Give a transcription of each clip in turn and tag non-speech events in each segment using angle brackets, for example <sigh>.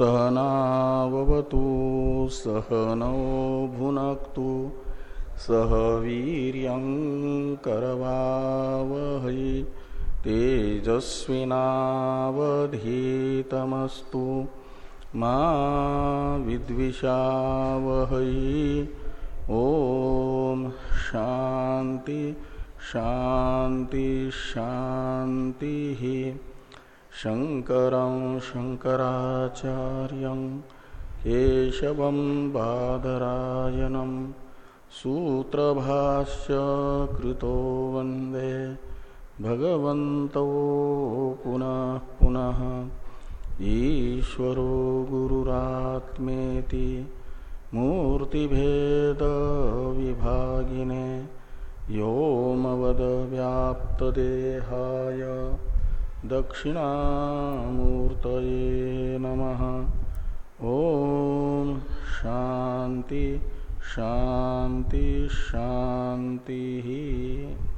सहनावतु सहनौ भुनक्तु सह वीर्यं करवावहै तेजस्विनावधीतमस्तु मा विद्विषावहै। ॐ शान्ति शान्ति, शान्तिः। शङ्करं शङ्कराचार्यं, केशवं बादरायणं सूत्रभाष्य कृतो वंदे। भगवन्तौ पुनः पुनः। ईश्वरो गुरुरात्मेति मूर्तिभेदविभागिने व्योमवदव्याप्तदेहाय दक्षिणामूर्तये नमः। ॐ शान्ति शान्ति शान्तिः।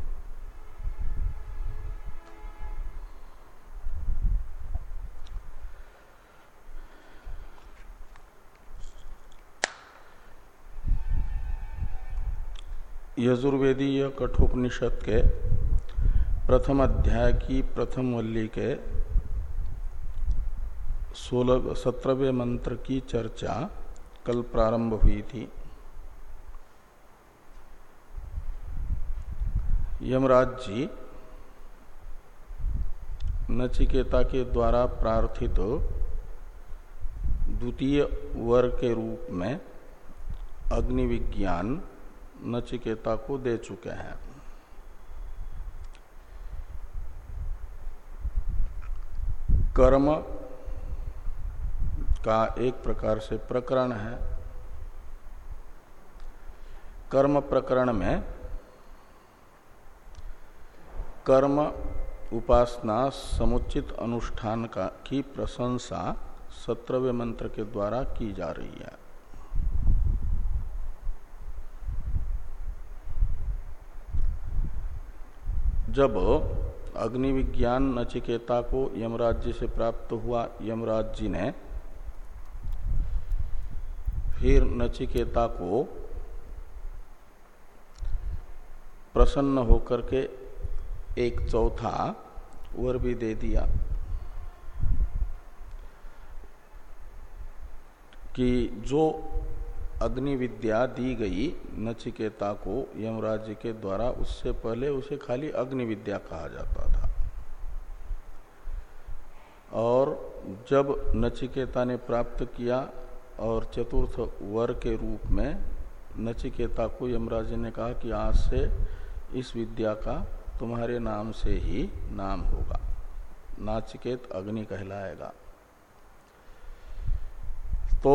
यजुर्वेदीय कठोपनिषद के प्रथम अध्याय की प्रथम वल्ली के सोलह सत्रहवें मंत्र की चर्चा कल प्रारंभ हुई थी। यमराज जी नचिकेता के द्वारा प्रार्थित द्वितीय वर के रूप में अग्नि विज्ञान नचिकेता को दे चुके हैं। कर्म का एक प्रकार से प्रकरण है। कर्म प्रकरण में कर्म उपासना समुचित अनुष्ठान का की प्रशंसा सत्रहवें मंत्र के द्वारा की जा रही है। जब अग्नि विज्ञान नचिकेता को यमराज जी से प्राप्त हुआ यमराज जी ने फिर नचिकेता को प्रसन्न होकर के एक चौथा वर भी दे दिया कि जो अग्नि विद्या दी गई नचिकेता को यमराज के द्वारा, उससे पहले उसे खाली अग्नि विद्या कहा जाता था। और जब नचिकेता ने प्राप्त किया और चतुर्थ वर के रूप में नचिकेता को यमराज ने कहा कि आज से इस विद्या का तुम्हारे नाम से ही नाम होगा। नाचिकेत अग्नि कहलाएगा। तो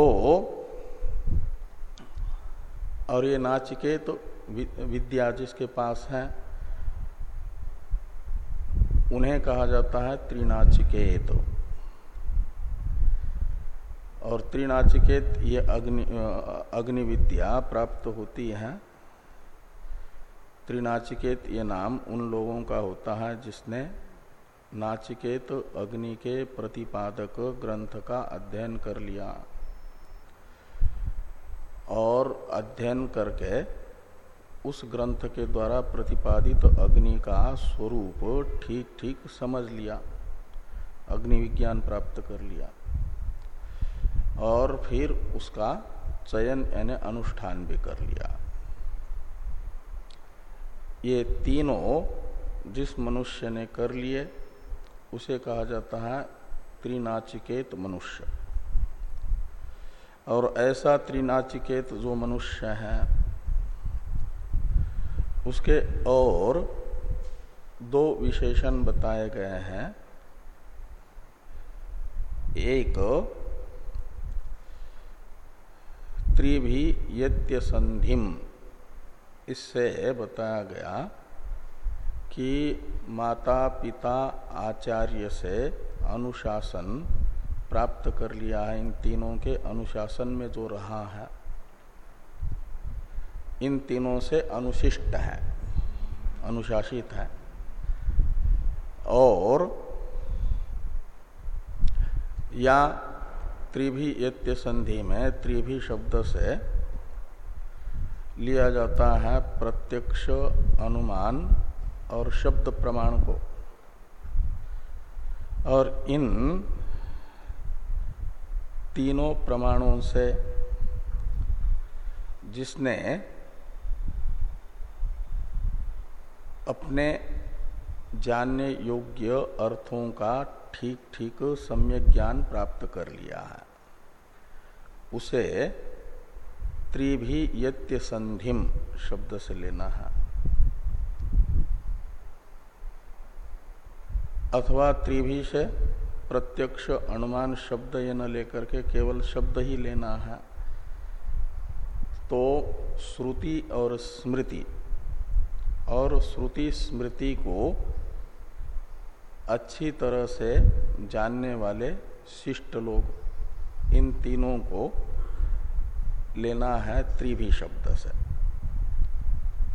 और ये नाचिकेत तो विद्या जिसके पास है, उन्हें कहा जाता है त्रिनाचिकेत तो। और त्रिनाचिकेत ये अग्नि अग्नि विद्या प्राप्त होती है त्रिनाचिकेत ये नाम उन लोगों का होता है जिसने नाचिकेत अग्नि के प्रतिपादक ग्रंथ का अध्ययन कर लिया और अध्ययन करके उस ग्रंथ के द्वारा प्रतिपादित तो अग्नि का स्वरूप ठीक ठीक समझ लिया, अग्नि विज्ञान प्राप्त कर लिया। और फिर उसका चयन यानी अनुष्ठान भी कर लिया। ये तीनों जिस मनुष्य ने कर लिए, उसे कहा जाता है त्रिनाचिकेत मनुष्य। और ऐसा त्रिनाचिकेत जो मनुष्य है, उसके और दो विशेषण बताए गए हैं। एक त्रिभी यत्य संधिम इससे बताया गया कि माता पिता आचार्य से अनुशासन प्राप्त कर लिया है। इन तीनों के अनुशासन में जो रहा है, इन तीनों से अनुशिष्ट है, अनुशासित है। और या त्रिभी यत्य संधि में त्रिभी शब्द से लिया जाता है प्रत्यक्ष अनुमान और शब्द प्रमाण को। और इन तीनों प्रमाणों से जिसने अपने जानने योग्य अर्थों का ठीक ठीक सम्यक ज्ञान प्राप्त कर लिया है, उसे त्रिभी यत्य संधिम शब्द से लेना है। अथवा त्रिभी से प्रत्यक्ष अनुमान शब्द ये न लेकर के केवल शब्द ही लेना है। तो श्रुति और स्मृति, और श्रुति स्मृति को अच्छी तरह से जानने वाले शिष्ट लोग इन तीनों को लेना है त्रिभी शब्द से।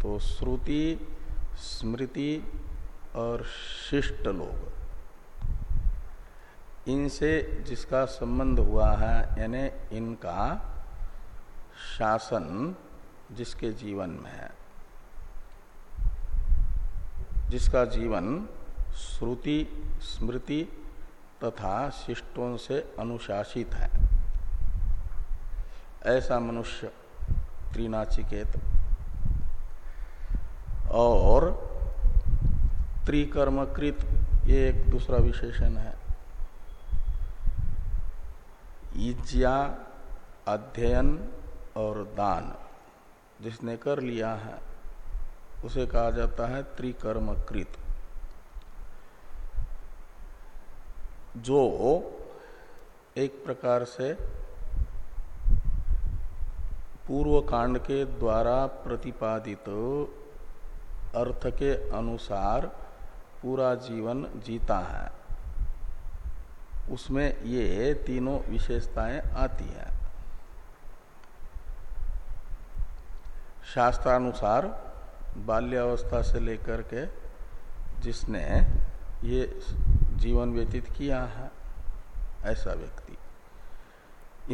तो श्रुति, स्मृति और शिष्ट लोग। इनसे जिसका संबंध हुआ है, यानी इनका शासन जिसके जीवन में है। जिसका जीवन श्रुति, स्मृति तथा शिष्टों से अनुशासित है। ऐसा मनुष्य त्रिनाचिकेत। और त्रिकर्मकृत ये एक दूसरा विशेषण है। इज्या अध्ययन और दान, जिसने कर लिया है, उसे कहा जाता है त्रिकर्मकृत। जो एक प्रकार से पूर्व कांड के द्वारा प्रतिपादित अर्थ के अनुसार पूरा जीवन जीता है। उसमें ये तीनों विशेषताएँ आती हैं। शास्त्रानुसार बाल्यावस्था से लेकर के जिसने ये जीवन व्यतीत किया है, ऐसा व्यक्ति।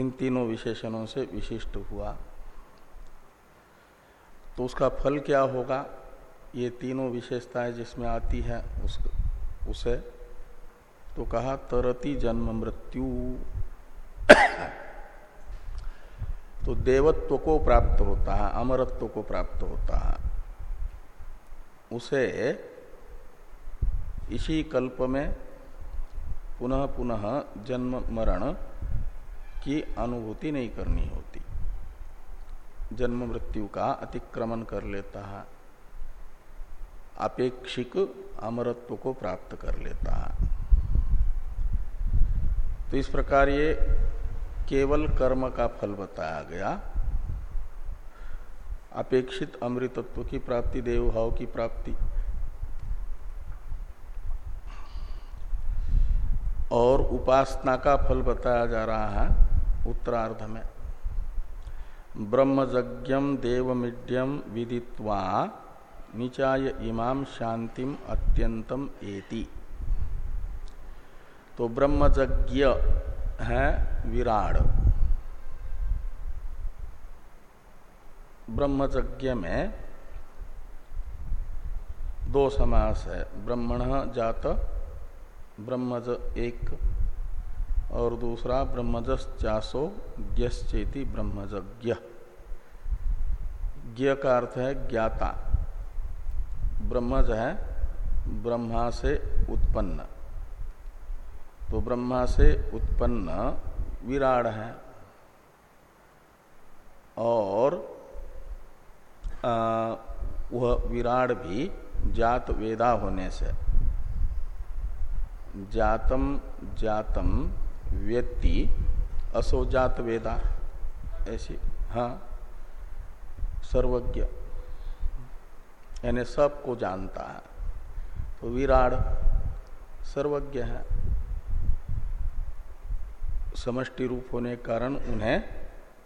इन तीनों विशेषणों से विशिष्ट हुआ। तो उसका फल क्या होगा? ये तीनों विशेषताएँ जिसमें आती है, उस, उसे तो कहा, तरती जन्म मृत्यु। तो देवत्व को प्राप्त होता है, अमरत्व को प्राप्त होता है। उसे इसी कल्प में पुनः पुनः जन्म मरण की अनुभूति नहीं करनी होती। जन्म मृत्यु का अतिक्रमण कर लेता है। अपेक्षिक अमरत्व को प्राप्त कर लेता है। तो इस प्रकार ये केवल कर्म का फल बताया गया। अपेक्षित अमृतत्व की प्राप्ति, देवभाव की प्राप्ति। और उपासना का फल बताया जा रहा है उत्तरार्ध में। ब्रह्मज्ञम देवमीड्यम विदित्वा निचाय इमाम शांतिम अत्यंतम एति। तो ब्रह्मज्ञ है विराड ब्रह्मज्ञ में दो समास है, ब्रह्मण जात, ब्रह्मज एक, और दूसरा ब्रह्मजस चासो ब्रह्मज्ञ ज्ञ का अर्थ है ज्ञाता। ब्रह्मज है ब्रह्मा से उत्पन्न। तो ब्रह्मा से उत्पन्न विराड है। और वह विराड भी जात वेदा होने से। जातम जातम व्यक्ति असो जात वेदा। ऐसी हाँ सर्वज्ञ। यानी सबको जानता है। तो विराड सर्वज्ञ है। समष्टि रूप होने के कारण उन्हें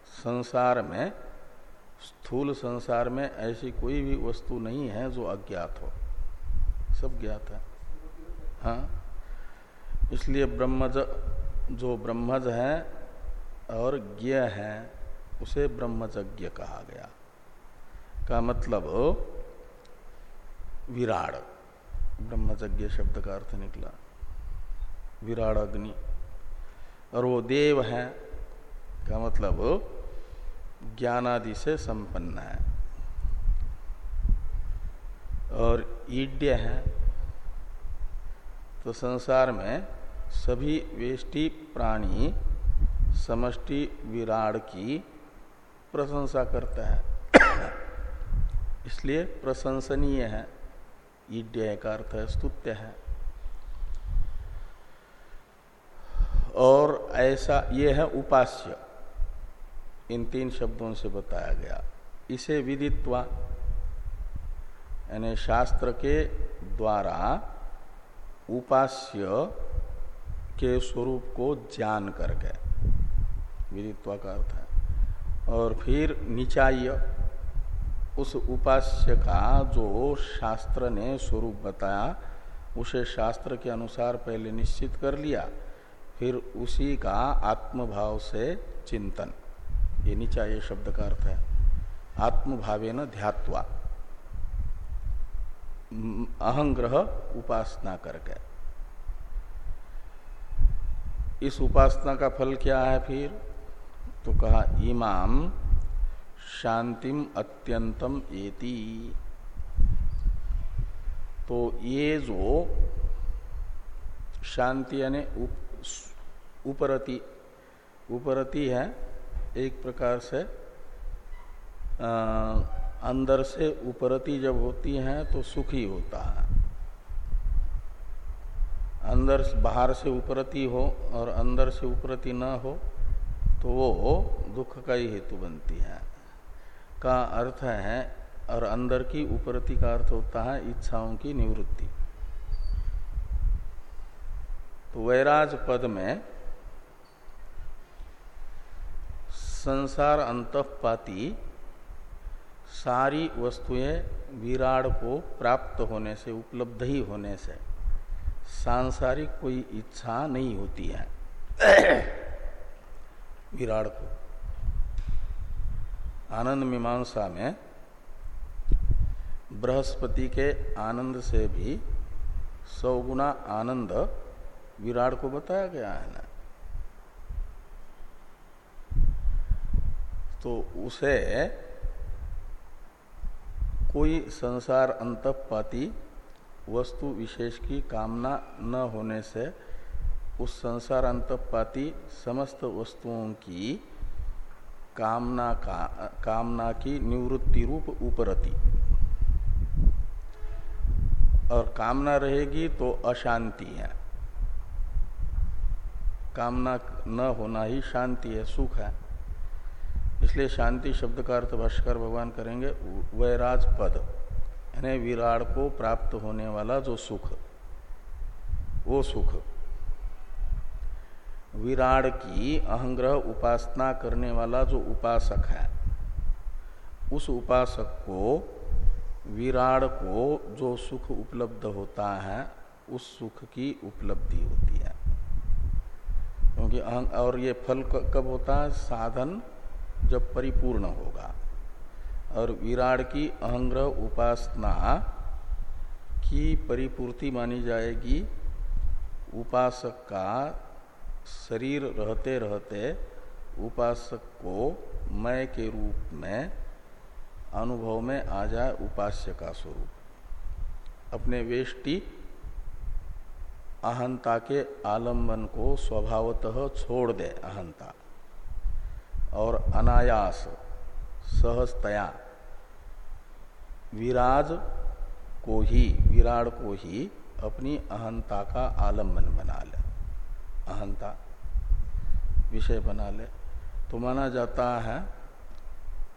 संसार में, स्थूल संसार में ऐसी कोई भी वस्तु नहीं है जो अज्ञात हो। सब ज्ञात है। हाँ। इसलिए ब्रह्मज, जो ब्रह्मज है और ज्ञ है, उसे ब्रह्मज्ञ कहा गया। का मतलब विराड़। ब्रह्मज्ञ शब्द का अर्थ निकला। विराड़ अग्नि और वो देव है का मतलब ज्ञानादि से संपन्न है। और ईड्य है। तो संसार में सभी वेष्टि प्राणी, समष्टि विराड की प्रशंसा करता है। इसलिए प्रशंसनीय है। ईड्य का अर्थ है स्तुत्य है। और ऐसा, ये है उपास्य। इन तीन शब्दों से बताया गया। इसे विदित्वा, यानी शास्त्र के द्वारा उपास्य के स्वरूप को जान करके। विदित्वा का अर्थ है। और फिर निचाय, उस उपास्य का जो शास्त्र ने स्वरूप बताया, उसे शास्त्र के अनुसार पहले निश्चित कर लिया। फिर उसी का आत्मभाव से चिंतन। ये नीचा ये शब्द का अर्थ है। आत्मभावे न ध्यात्वा। अहंग्रह उपासना करके। इस उपासना का फल क्या है फिर? तो कहा, इमाम शांतिम अत्यंतम एति। तो ये जो शांति यानी उपरति उपरति है एक प्रकार से आ, अंदर से उपरति जब होती है तो सुखी होता है। अंदर बाहर से उपरति हो और अंदर से उपरति न हो तो वो दुख का ही हेतु बनती है। का अर्थ है और अंदर की उपरति का अर्थ होता है इच्छाओं की निवृत्ति। तो वैराज पद में संसार अंतपाती सारी वस्तुएँ विराड को प्राप्त होने से, उपलब्ध ही होने से सांसारिक कोई इच्छा नहीं होती है। <coughs> विराड को। आनंद मीमांसा में बृहस्पति के आनंद से भी सौगुना आनंद विराट को बताया गया है ना। तो उसे कोई संसार अंतपाती वस्तु विशेष की कामना न होने से उस संसार अंतपाती समस्त वस्तुओं की कामना का, कामना की निवृत्ति रूप उपरति। और कामना रहेगी तो अशांति है। कामना न होना ही शांति है, सुख है। इसलिए शांति शब्द का अर्थ भाष्कर भगवान करेंगे वैराज पद यानी विराट को प्राप्त होने वाला जो सुख, वो सुख। विराड की अहंग्रह उपासना करने वाला जो उपासक है, उस उपासक को विराड को जो सुख उपलब्ध होता है, उस सुख की उपलब्धि होती है। क्योंकि और ये फल कब होता है? साधन जब परिपूर्ण होगा। और विराट की अहंग्रह उपासना की परिपूर्ति मानी जाएगी। उपासक का शरीर रहते रहते उपासक को मय के रूप में, अनुभव में आ जाए उपास्य का स्वरूप। अपने वेष्टि अहंता के आलंबन को स्वभावतः छोड़ दे अहंता। और अनायास, सहजतया। विराज को ही, विराट को ही अपनी अहंता का आलंबन बना ले। अहंता, विषय बना ले। तो माना जाता है,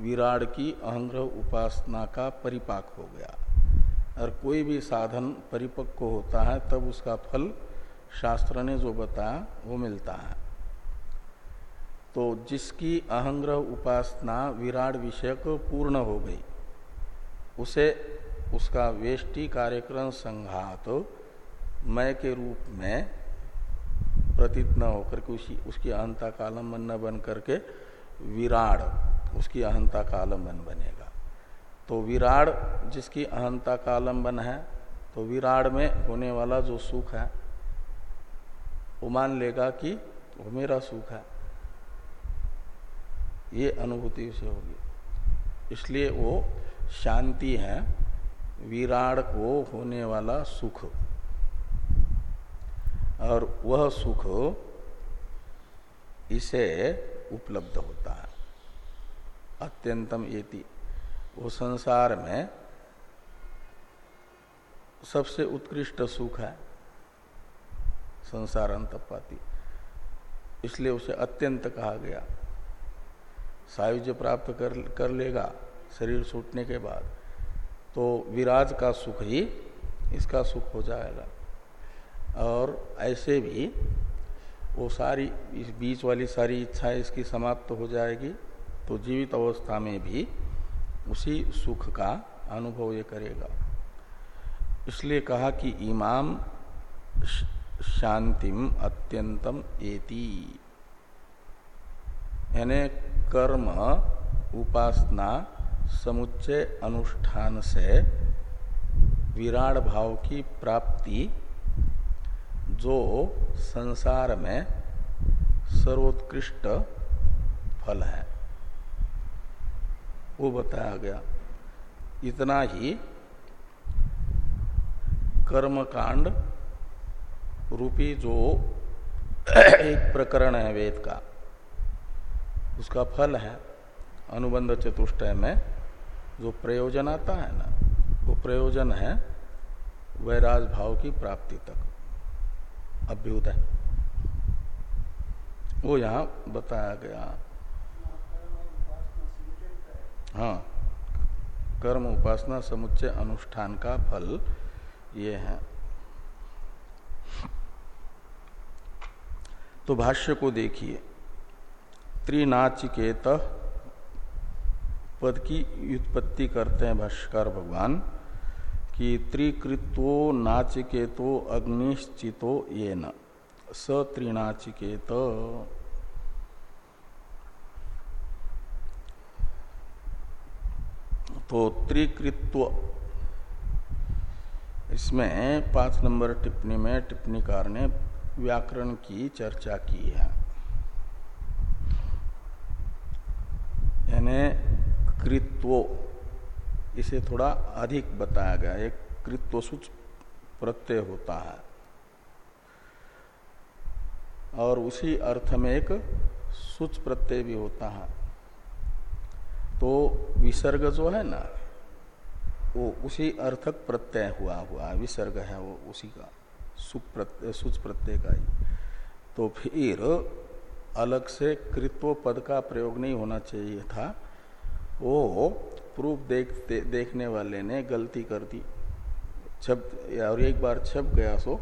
विराट की अहंग्रह उपासना का परिपाक हो गया। और कोई भी साधन परिपक्व होता है, तब उसका फल शास्त्र ने जो बताया, वो मिलता है। तो जिसकी अहंग्रह उपासना विराट विषय को पूर्ण हो गई, उसे उसका वेष्टि कार्यक्रम संघात मय के रूप में प्रतीत न होकर के उसी, उसकी अहंता का आलंबन न बन करके विराड उसकी अहंता का आलंबन बनेगा। तो विराड जिसकी अहंता का आलंबन है तो विराड में होने वाला जो सुख है, वो मान लेगा कि वो मेरा सुख है। ये अनुभूति उसे होगी। इसलिए वो शांति है विराड को होने वाला सुख। और वह सुख इसे उपलब्ध होता है। अत्यंतम एति। वो संसार में सबसे उत्कृष्ट सुख है, संसार अंतपाती। इसलिए उसे अत्यंत कहा गया। सायुज्य प्राप्त कर कर लेगा शरीर छूटने के बाद तो विराज का सुख ही इसका सुख हो जाएगा। और ऐसे भी वो सारी, इस बीच वाली सारी इच्छाएँ इसकी समाप्त तो हो जाएगी तो जीवित अवस्था में भी उसी सुख का अनुभव ये करेगा। इसलिए कहा कि इमाम शांतिम अत्यंतम एति। यानी कर्म, उपासना, समुच्चय अनुष्ठान से विराट भाव की प्राप्ति, जो संसार में सर्वोत्कृष्ट फल है। वो बताया गया। इतना ही कर्मकांड रूपी जो एक प्रकरण है वेद का। उसका फल है। अनुबंध चतुष्टय में जो प्रयोजन आता है ना, वो प्रयोजन है वैराज भाव की प्राप्ति तक। अभ्युदय। वो यहाँ बताया गया। हाँ। कर्म उपासना समुच्चय अनुष्ठान का फल ये है। तो भाष्य को देखिए। त्रिनाचिकेत पद की व्युत्पत्ति करते हैं भाष्यकार भगवान कि त्रिकृतो नाचिकेतो अग्निश्चितो ये न स त्रिनाचिकेत। तो त्रिकृत्व इसमें पाँच नंबर टिप्पणी में टिप्पणीकार ने व्याकरण की चर्चा की है। यानी कृत्वो, इसे थोड़ा अधिक बताया गया, एक कृत्वसुच प्रत्यय होता है। और उसी अर्थ में एक सुच प्रत्यय भी होता है। तो विसर्ग जो है ना, वो उसी अर्थक प्रत्यय हुआ हुआ, विसर्ग है वो उसी का सुच सुच प्रत्यय का ही। तो फिर अलग से कृत्व पद का प्रयोग नहीं होना चाहिए था। वो प्रूफ देखते देखने वाले ने गलती कर दी। छप, और एक बार छप गया सो,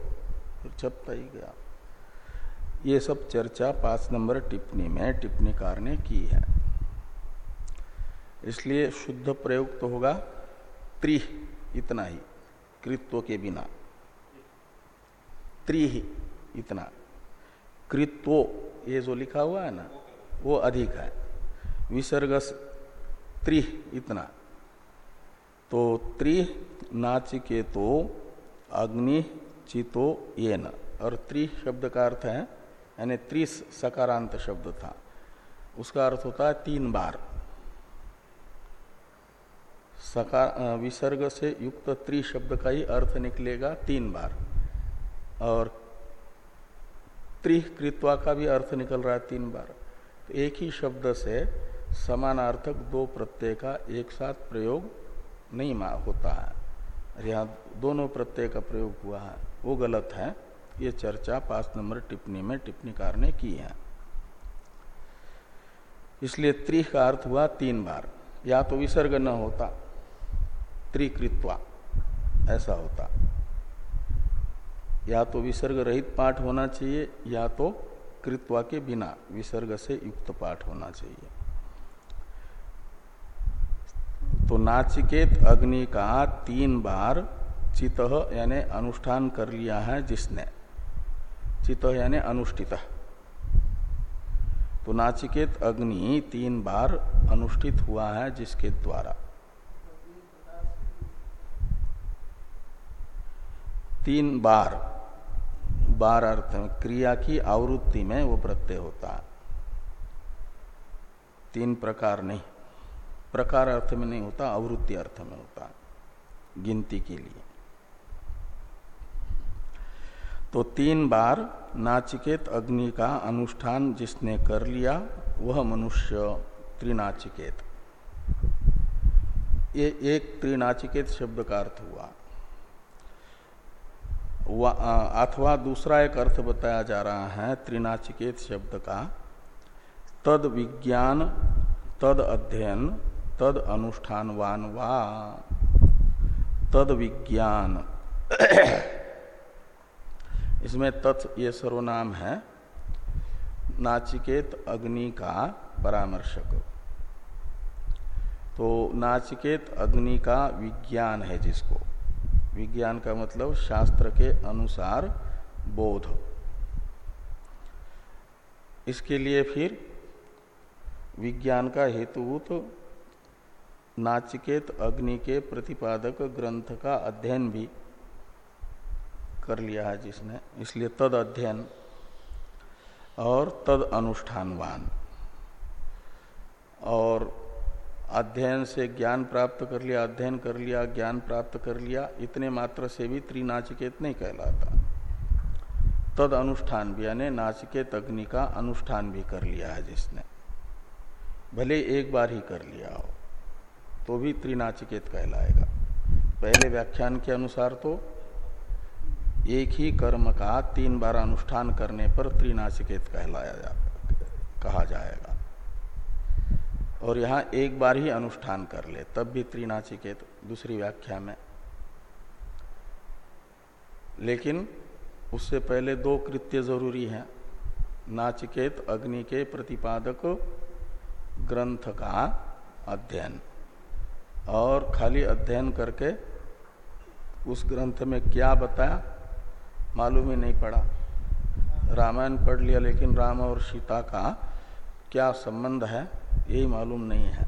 फिर छपता ही गया। ये सब चर्चा पाँच नंबर टिप्पणी में टिप्पणीकार ने की है। इसलिए शुद्ध प्रयोग तो होगा, त्रि इतना ही, कृत्व के बिना। त्रि ही इतना। कृत्व ये जो लिखा हुआ है ना, वो अधिक है। विसर्ग त्रि इतना। तो त्रि नाचिके तो अग्नि चितो ये न और त्रि शब्द का अर्थ है, यानी त्रिस सकारांत शब्द था। उसका अर्थ होता है तीन बार। सकार विसर्ग से युक्त त्रि शब्द का ही अर्थ निकलेगा तीन बार। और त्रिकृत्वा का भी अर्थ निकल रहा है तीन बार तो एक ही शब्द से समानार्थक दो प्रत्यय का एक साथ प्रयोग नहीं होता है। यहाँ दोनों प्रत्यय का प्रयोग हुआ है। वो गलत है। ये चर्चा पाँच नंबर टिप्पणी में टिप्पणीकार ने की है। इसलिए त्रिह का अर्थ हुआ तीन बार। या तो विसर्ग न होता, त्रिकृत्वा, ऐसा होता। या तो विसर्ग रहित पाठ होना चाहिए, या तो कृत्वा के बिना विसर्ग से युक्त पाठ होना चाहिए। तो नाचिकेत अग्नि का तीन बार चित यानी अनुष्ठान कर लिया है जिसने। चित यानी अनुष्ठित। तो नाचिकेत अग्नि तीन बार अनुष्ठित हुआ है जिसके द्वारा। तीन बार बार अर्थ में, क्रिया की आवृत्ति में वो प्रत्यय होता है। तीन प्रकार नहीं, प्रकार अर्थ में नहीं होता, आवृत्ति अर्थ में होता गिनती के लिए। तो तीन बार नाचिकेत अग्नि का अनुष्ठान जिसने कर लिया, वह मनुष्य त्रिनाचिकेत। ये एक त्रिनाचिकेत शब्द का अर्थ हुआ। अथवा दूसरा एक अर्थ बताया जा रहा है, त्रिनाचिकेत शब्द का। तद विज्ञान, तद अध्ययन, तद अनुष्ठानवान वा। तद विज्ञान। <coughs> इसमें तत् ये सर्वनाम है। नाचिकेत अग्नि का परामर्शक। तो नाचिकेत अग्नि का विज्ञान है जिसको। विज्ञान का मतलब शास्त्र के अनुसार बोध। इसके लिए फिर विज्ञान का हेतुभूत नाचिकेत अग्नि के प्रतिपादक ग्रंथ का अध्ययन भी कर लिया है जिसने, इसलिए तद अध्ययन और तद अनुष्ठानवान। और अध्ययन से ज्ञान प्राप्त कर लिया, अध्ययन कर लिया, ज्ञान प्राप्त कर लिया, इतने मात्र से भी त्रिनाचिकेत नहीं कहलाता। तद अनुष्ठान भी, यानी नाचिकेत अग्नि का अनुष्ठान भी कर लिया है जिसने। भले एक बार ही कर लिया हो तो भी त्रिनाचिकेत कहलाएगा। पहले व्याख्यान के अनुसार तो एक ही कर्म का तीन बार अनुष्ठान करने पर त्रिनाचिकेत कहलाया जा, कहा जाएगा। और यहाँ एक बार ही अनुष्ठान कर ले, तब भी त्रिनाचिकेत दूसरी व्याख्या में। लेकिन उससे पहले दो कृत्य ज़रूरी हैं। नाचिकेत अग्नि के प्रतिपादक ग्रंथ का अध्ययन और खाली अध्ययन करके उस ग्रंथ में क्या बताया, मालूम ही नहीं पड़ा। रामायण पढ़ लिया, लेकिन राम और सीता का क्या संबंध है? यही मालूम नहीं है।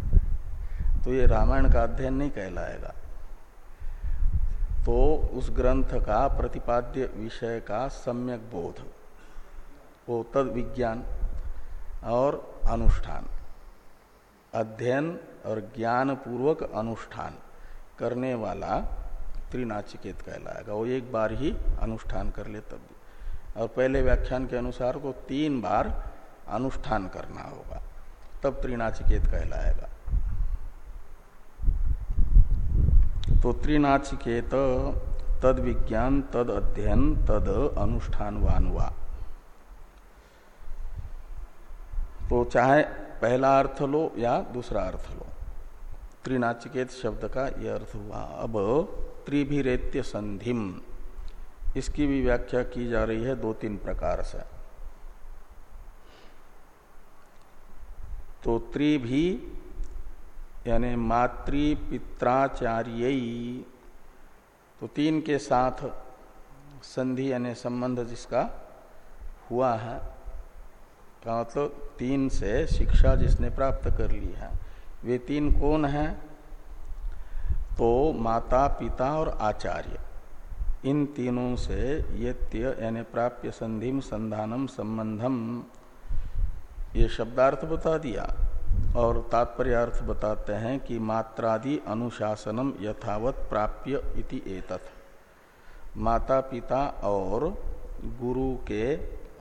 तो ये रामायण का अध्ययन नहीं कहलाएगा। तो उस ग्रंथ का प्रतिपाद्य विषय का सम्यक बोध, वो तद विज्ञान और अनुष्ठान। अध्ययन और ज्ञान पूर्वक अनुष्ठान करने वाला त्रिनाचिकेत कहलाएगा। वो एक बार ही अनुष्ठान कर ले तब। और पहले व्याख्यान के अनुसार को तीन बार अनुष्ठान करना होगा। तब त्रिनाचिकेत कहलाएगा। तो त्रिनाचिकेत तद विज्ञान, तद अध्ययन, तद अनुष्ठानवान हुआ तो चाहे पहला अर्थ लो या दूसरा अर्थ लो। त्रिनाचिकेत शब्द का यह अर्थ हुआ। अब त्रिभिरेत्य संधिम। इसकी भी व्याख्या की जा रही है, दो तीन प्रकार से। तो त्रि भी, यानी मातृ पित्राचार्य तो तीन के साथ संधि यानी संबंध जिसका हुआ है, का मतलब तीन से शिक्षा जिसने प्राप्त कर ली है, वे तीन कौन हैं? तो माता, पिता और आचार्य। इन तीनों से यत्य यानी प्राप्य संधिम संधानम, संबंधम ये शब्दार्थ बता दिया। और तात्पर्यार्थ बताते हैं कि मात्रादि अनुशासनम यथावत प्राप्य इति एतत्। माता पिता और गुरु के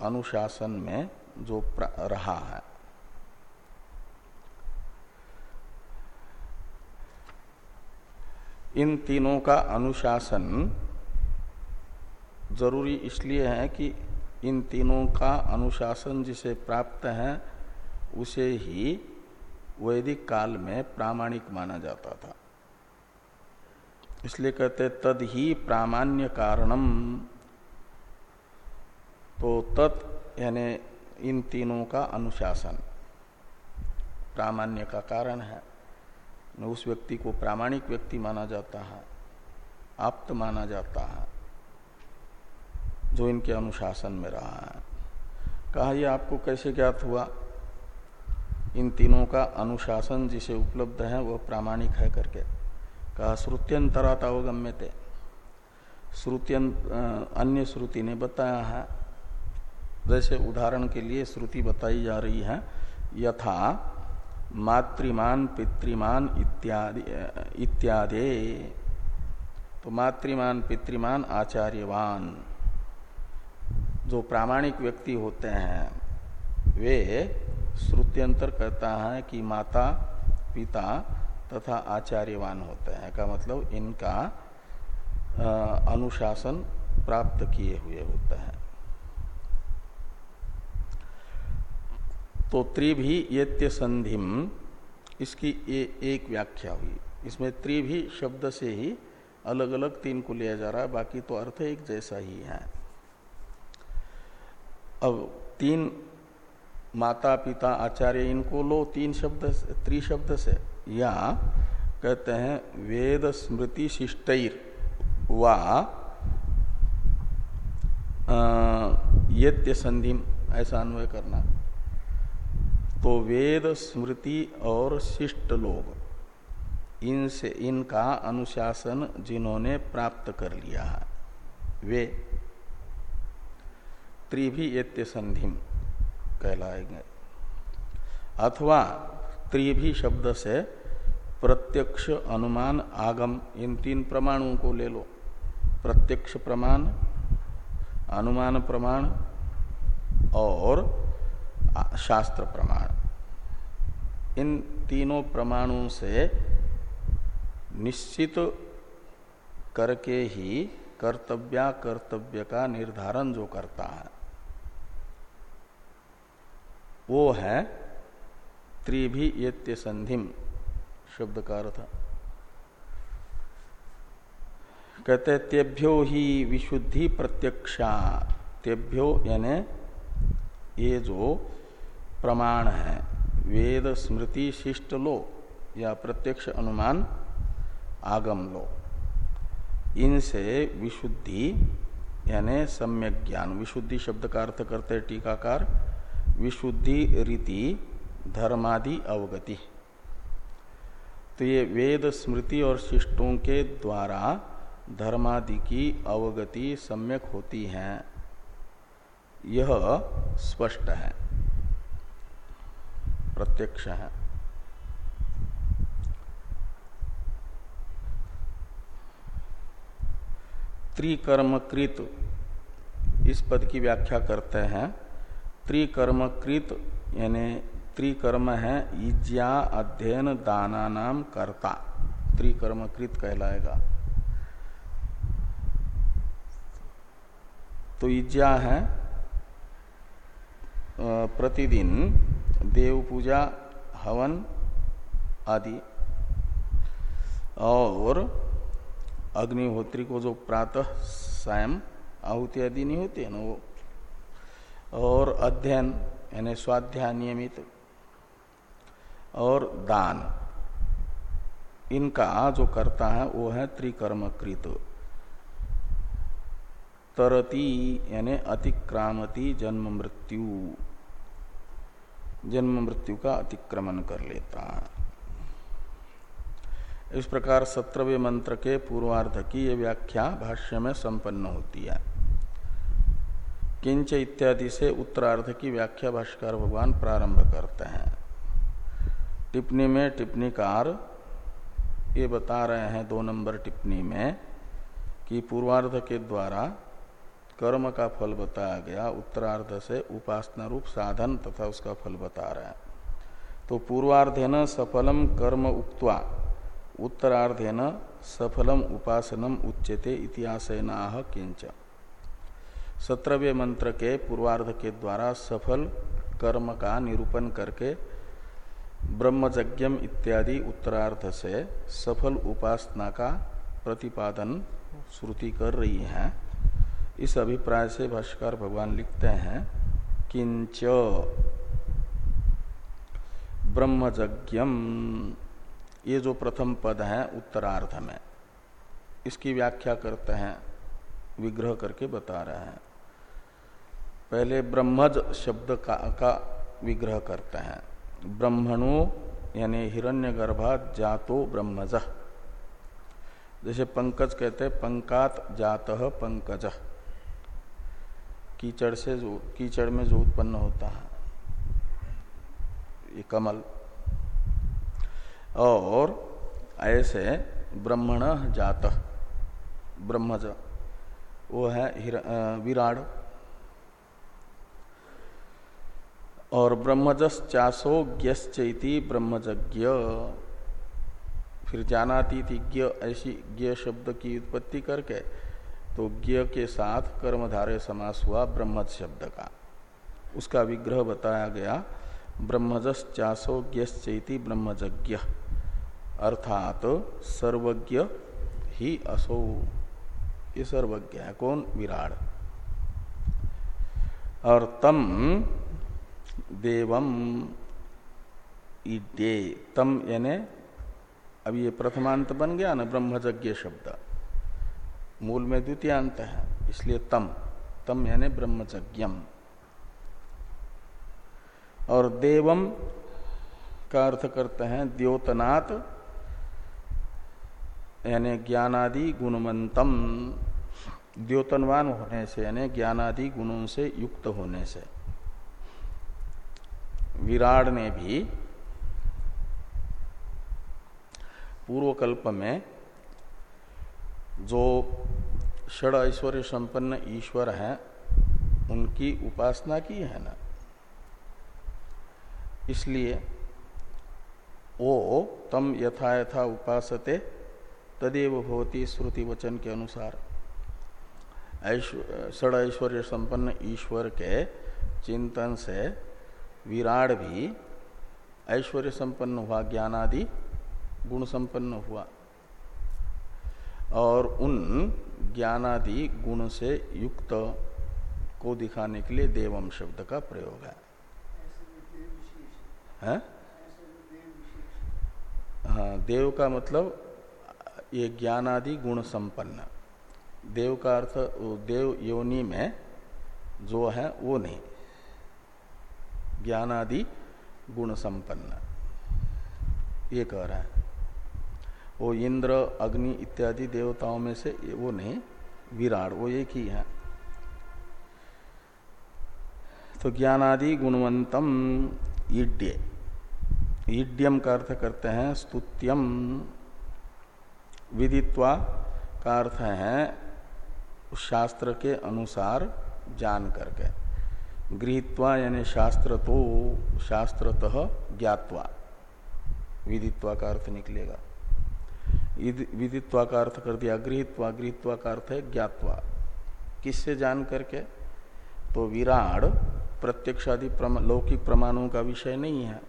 अनुशासन में जो रहा है। इन तीनों का अनुशासन ज़रूरी इसलिए है कि इन तीनों का अनुशासन जिसे प्राप्त है, उसे ही वैदिक काल में प्रामाणिक माना जाता था। इसलिए कहते तद ही प्रामाण्य कारणम। तो तत् यानी इन तीनों का अनुशासन प्रामाण्य का कारण है। उस व्यक्ति को प्रामाणिक व्यक्ति माना जाता है, आप्त माना जाता है। जो इनके अनुशासन में रहा है। कहा यह आपको कैसे ज्ञात हुआ? इन तीनों का अनुशासन जिसे उपलब्ध है, वह प्रामाणिक है करके। कहा श्रुत्यंतरात अवगम्य थे श्रुत्यं अन्य श्रुति ने बताया है। जैसे उदाहरण के लिए श्रुति बताई जा रही है, यथा, मातृमान, पितृमान इत्यादि इत्यादि। तो मातृमान, पितृमान आचार्यवान। जो प्रामाणिक व्यक्ति होते हैं वे श्रुत्यंतर कहता है कि माता पिता तथा आचार्यवान होते हैं का मतलब इनका अनुशासन प्राप्त किए हुए होते हैं। तो त्रिभी यत्य संधिम इसकी ए, एक व्याख्या हुई। इसमें त्रिभी शब्द से ही अलग अलग तीन को लिया जा रहा है बाकी तो अर्थ एक जैसा ही है। अब तीन माता पिता आचार्य इनको लो, तीन शब्द त्रि शब्द से। या कहते हैं, वेद स्मृति शिष्टर वा यद्य संधि ऐसा अन्वय करना। तो वेद स्मृति और शिष्ट लोग, इनसे, इनका अनुशासन जिन्होंने प्राप्त कर लिया है, वे त्रिभी संधि कहलाएँगे। अथवा त्रिभी शब्द से प्रत्यक्ष अनुमान आगम, इन तीन प्रमाणों को ले लो। प्रत्यक्ष प्रमाण, अनुमान प्रमाण और शास्त्र प्रमाण। इन तीनों प्रमाणों से निश्चित करके ही कर्तव्या कर्तव्य का निर्धारण जो करता है। वो है त्रिभी यत्य संधिम शब्द का अर्थ कहते तेभ्यो ही विशुद्धि प्रत्यक्षा तेभ्यो यानी ये जो प्रमाण है, वेद, स्मृति, शिष्ट, लो, या प्रत्यक्ष अनुमान, आगम, लो। इनसे विशुद्धि, यानी सम्यक ज्ञान। विशुद्धि शब्द का अर्थ करते टीकाकार। विशुद्धि, रीति, धर्मादि अवगति। तो ये वेद स्मृति और शिष्टों के द्वारा धर्मादि की अवगति सम्यक होती है। यह स्पष्ट है। प्रत्यक्ष है। त्रिकर्मकृत इस पद की व्याख्या करते हैं। त्रिकर्मकृत, यानी त्रिकर्म है इज्या अध्ययन दाना नाम कर्ता। त्रिकर्मकृत कहलाएगा। तो इज्या है प्रतिदिन देव पूजा हवन आदि। और अग्निहोत्री को जो प्रातः, सायं, आहुति आदि नहीं होती है ना वो? और अध्ययन, यानी स्वाध्याय नियमित, और दान। इनका जो करता है, वो है त्रिकर्मकृत। तरती, यानी अतिक्रामती जन्म मृत्यु। जन्म मृत्यु का अतिक्रमण कर लेता है। इस प्रकार सत्रवे मंत्र के पूर्वार्ध की ये व्याख्या भाष्य में संपन्न होती है। किंच इत्यादि से उत्तरार्ध की व्याख्या भाष्कर भगवान प्रारंभ करते हैं। टिप्पणी में टिप्पणीकार ये बता रहे हैं दो नंबर टिप्पणी में कि पूर्वार्ध के द्वारा कर्म का फल बताया गया, उत्तरार्ध से उपासना रूप साधन तथा उसका फल बता रहे हैं। तो पूर्वार्धेन सफलम कर्म उक्त्वा, उत्तरार्धेन सफलम उपासनम उच्यते इतिहास नाह किंच। सत्रहवें मंत्र के पूर्वार्ध के द्वारा सफल कर्म का निरूपण करके ब्रह्मज्ञम इत्यादि उत्तरार्ध से सफल उपासना का प्रतिपादन श्रुति कर रही है। इस अभिप्राय से भाष्कर भगवान लिखते हैं, किंच ब्रह्मज्ञम ये जो प्रथम पद है उत्तरार्ध में, इसकी व्याख्या करते हैं। विग्रह करके बता रहे हैं। पहले ब्रह्मज शब्द का, का विग्रह करते हैं। ब्रह्मणो यानी हिरण्य गर्भा जातो ब्रह्मज। जैसे पंकज कहते हैं पंकात जात पंकज। कीचड़ से जो कीचड़ में जो उत्पन्न होता है ये कमल। और ऐसे ब्रह्मण जात ब्रह्मज। वो है विराड। और ब्रह्मजस चासो ज्ञश्चैति ब्रह्मज्ञ फिर जानाती ज्ञ, ऐसी ज्ञ शब्द की उत्पत्ति करके तो ज्ञ के साथ कर्मधारय समास हुआ ब्रह्मज शब्द का। उसका विग्रह बताया गया ब्रह्मजस चासो ज्ञश्चैति ब्रह्मज्ञ अर्थात सर्वज्ञ ही असो। ये सर्वज्ञ है कौन? विराट। और तम देवम ईडे तम यानी, अब ये प्रथमांत बन गया ना ब्रह्मज्ञ शब्द। मूल में द्वितीयांत है, इसलिए तम। तम यानी ब्रह्मज्ञम और देवम का अर्थ करते हैं द्योतनाथ। यानी ज्ञानादि गुणवंतम। द्योतनवान होने से, यानी ज्ञानादि गुणों से युक्त होने से। विराड ने भी पूर्व कल्प में जो षड ऐश्वर्य संपन्न ईश्वर है, उनकी उपासना की है ना। इसलिए वो तम यथा यथा उपासते तदेव भवती श्रुति वचन के अनुसार। षड ऐश्वर्य संपन्न ईश्वर के चिंतन से विराट भी ऐश्वर्य संपन्न हुआ ज्ञानादि गुण संपन्न हुआ। और उन ज्ञानादि गुण से युक्त को दिखाने के लिए देवम शब्द का प्रयोग है। है हाँ देव का मतलब ये ज्ञानादि गुण संपन्न। देव का अर्थ देव योनि में जो है, वो नहीं। ज्ञानादि गुण संपन्न। ये कह रहा है। वो इंद्र, अग्नि इत्यादि देवताओं में से वो नहीं, विराट, वो एक ही है। तो ज्ञानादि गुणवंतम ईड्य ईड्यम का अर्थ करते हैं स्तुत्यम। विदित्वा का अर्थ है शास्त्र के अनुसार जान करके। गृहित्वा यानी शास्त्र तो शास्त्रतः ज्ञातवा। विदित्वा का अर्थ निकलेगा। विदित्वा का अर्थ कर दिया गृहित्वा गृहित्वा का अर्थ है ज्ञातवा। किससे जान करके? तो विराट प्रत्यक्षादि प्रमा, लौकिक प्रमाणों का विषय नहीं है।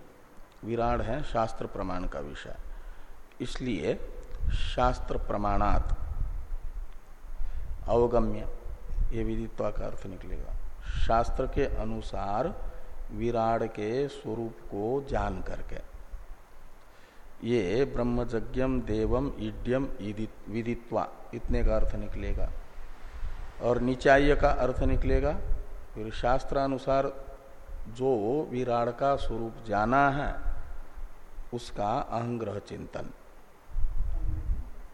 विराड है शास्त्र प्रमाण का विषय। इसलिए शास्त्र प्रमाणात अवगम्य, ये विदित्वा का अर्थ निकलेगा। शास्त्र के अनुसार विराट के स्वरूप को जान करके। ये ब्रह्मज्ञम देवम ईड्यम विदित्वा, इतने का अर्थ निकलेगा। और निचाय का अर्थ निकलेगा, फिर शास्त्रानुसार जो विराट का स्वरूप जाना है, उसका अहंग्रह चिंतन।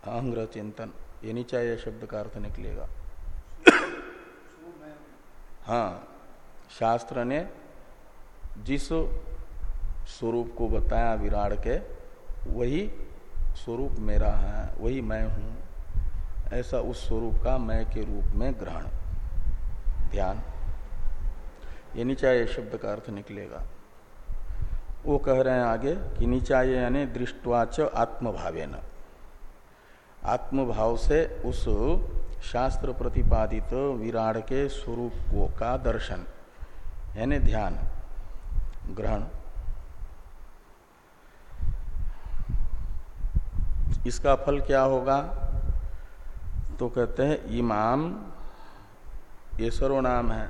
अहंग्रह चिंतन ये निचाय शब्द का अर्थ निकलेगा। हाँ शास्त्र ने जिस स्वरूप को बताया विराट के, वही स्वरूप मेरा है, वही मैं हूँ। ऐसा उस स्वरूप का मैं के रूप में ग्रहण। ध्यान। ये निचाय शब्द का अर्थ निकलेगा। वो कह रहे हैं आगे कि निचाय यानी दृष्टवाच आत्मभावे न आत्मभाव से उस शास्त्र प्रतिपादित विराट के स्वरूप को का दर्शन? यानी ध्यान, ग्रहण। इसका फल क्या होगा? तो कहते हैं, इमाम, ये सर्वनाम है।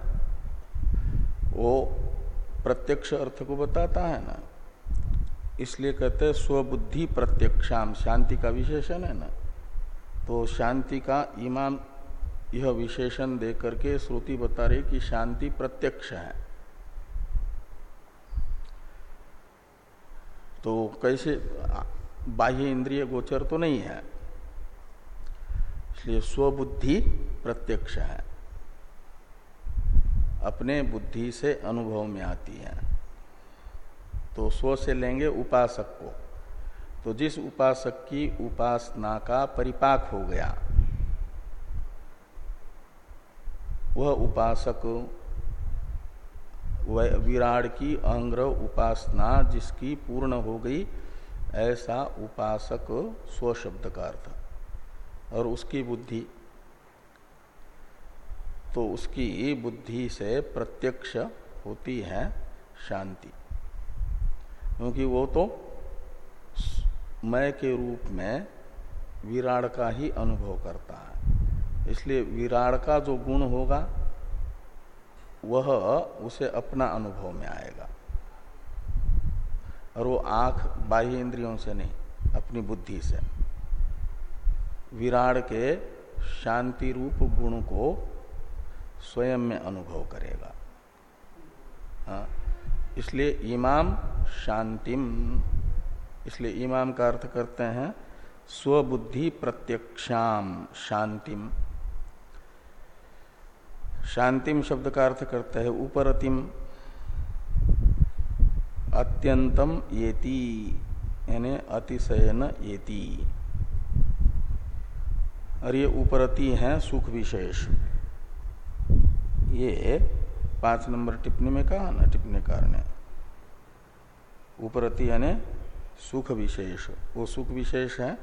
वो प्रत्यक्ष अर्थ को बताता है ना। इसलिए कहते हैं, स्वबुद्धि प्रत्यक्षाम, शांति का विशेषण है ना। तो शांति का ईमान यह विशेषण दे करके श्रुति बता रही कि शांति प्रत्यक्ष है। तो कैसे, बाह्य इंद्रिय गोचर तो नहीं है, इसलिए स्वबुद्धि प्रत्यक्ष है। अपने बुद्धि से अनुभव में आती है। तो स्व से लेंगे उपासक को। तो जिस उपासक की उपासना का परिपाक हो गया, वह उपासक विराट की अहंग्रह उपासना जिसकी पूर्ण हो गई, ऐसा उपासक स्वशब्द का अर्थ। और उसकी बुद्धि तो उसकी बुद्धि से प्रत्यक्ष होती है शांति। क्योंकि वो तो मय के रूप में विराड़ का ही अनुभव करता है। इसलिए विराड़ का जो गुण होगा, वह उसे अपना अनुभव में आएगा। और वो आँख बाह्य इंद्रियों से नहीं, अपनी बुद्धि से। विराड़ के शांति रूप गुण को स्वयं में अनुभव करेगा। हाँ इसलिए इमाम शांतिम। इसलिए इमाम का अर्थ करते हैं स्वबुद्धि प्रत्यक्षाम, शांतिम। शांतिम शब्द का अर्थ करता है उपरतिम। अत्यंतम येती, यानी अतिशयन येती। और ये उपरति है सुख विशेष। ये पाँच नंबर टिप्पणी में कहा ना टिप्पणीकार ने उपरति यानी सुख विशेष वो सुख विशेष है।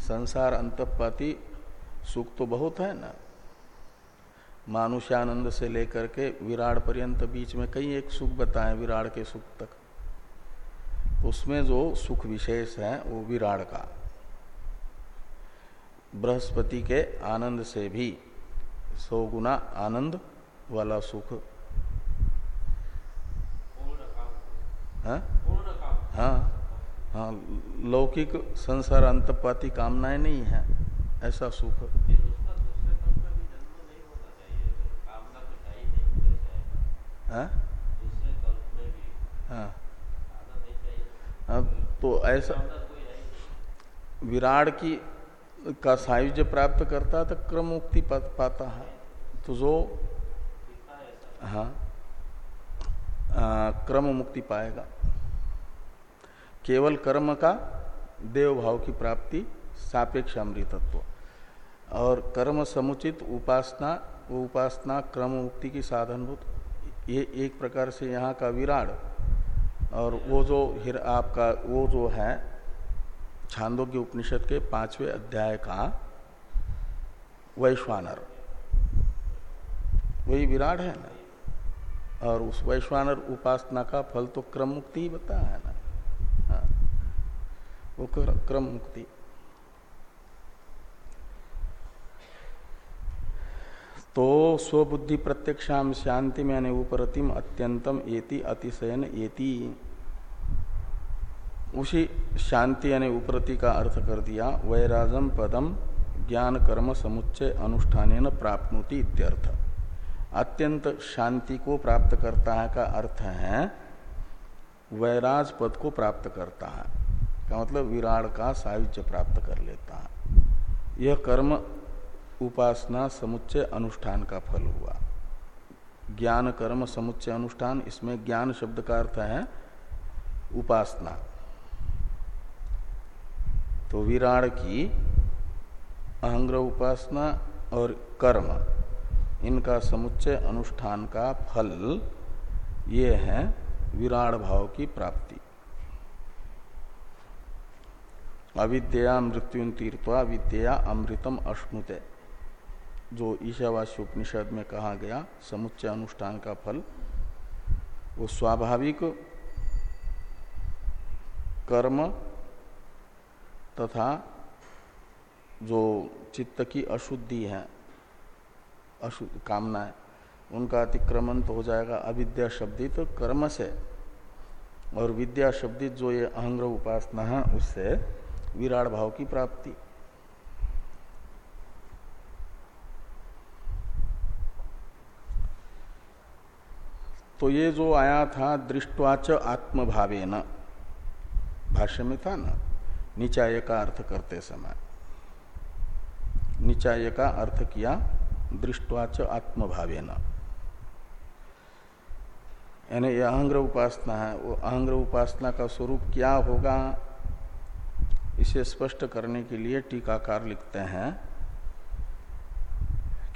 संसार अंतपाती सुख तो बहुत है ना। मानुष्यानंद से लेकर के विराट पर्यंत बीच में कई एक सुख बताए विराट के सुख तक। तो उसमें जो सुख विशेष है वो विराट का। बृहस्पति के आनंद से भी सौ गुना आनंद वाला सुख। हाँ? लौकिक संसार अंतपाती कामनाएँ नहीं है, ऐसा सुख। हाँ? हाँ। अब तो ऐसा विराट की का सायुज्य प्राप्त करता है तो क्रम मुक्ति पाता है। तो जो हाँ क्रम मुक्ति पाएगा। केवल कर्म का देव भाव की प्राप्ति, सापेक्ष अमृतत्व। और कर्म समुचित, उपासना वो उपासना क्रम मुक्ति की साधनभूत, ये एक प्रकार से यहाँ का विराट और वो जो हिर, आपका, वो जो है, छांदोग्य उपनिषद के पाँचवें अध्याय का वैश्वानर। वही विराट है ना? और उस वैश्वानर उपासना का फल तो क्रम मुक्ति ही बता है ना? वो क्रम मुक्ति तो स्वबुद्धि प्रत्यक्षाम शांति में यानी उपरतिम अत्यंतम एति अतिशयन एति। उसी शांति यानी उपरति का अर्थ कर दिया, वैराजम पदम ज्ञान कर्म समुच्चय अनुष्ठान प्राप्त इत्यर्थ। अत्यंत शांति को प्राप्त करता है का अर्थ है, वैराज पद को प्राप्त करता है। का मतलब विराड़ का सायुज्य प्राप्त कर लेता। है यह कर्म, उपासना, समुच्चय अनुष्ठान का फल हुआ। ज्ञान कर्म, समुच्चय अनुष्ठान, इसमें ज्ञान शब्द का अर्थ है उपासना। तो विराड़ की अहंग्र उपासना और कर्म, इनका समुच्चय अनुष्ठान का फल ये है विराड़ भाव की प्राप्ति। अविद्या मृत्यु तीर्थवा विद्या अमृतम अश्नुते। जो ईशावासी उपनिषद में कहा गया, समुच्चय अनुष्ठान का फल, वो स्वाभाविक कर्म तथा जो चित्त की अशुद्धि है अशुद्ध कामना है, उनका अतिक्रमण तो हो जाएगा अविद्या शब्दित कर्म से। और विद्या शब्दित जो ये अहंग्र उपासना है, उससे विराट भाव की प्राप्ति। तो ये जो आया था दृष्टवाच आत्मभावे न भाष्य में था ना, निचाय का अर्थ करते समय। निचाय का अर्थ किया दृष्टवाच आत्मभावे न यानी यह अहंग्र उपासना है, वो अहंग्र उपासना का स्वरूप क्या होगा? इसे स्पष्ट करने के लिए टीकाकार लिखते हैं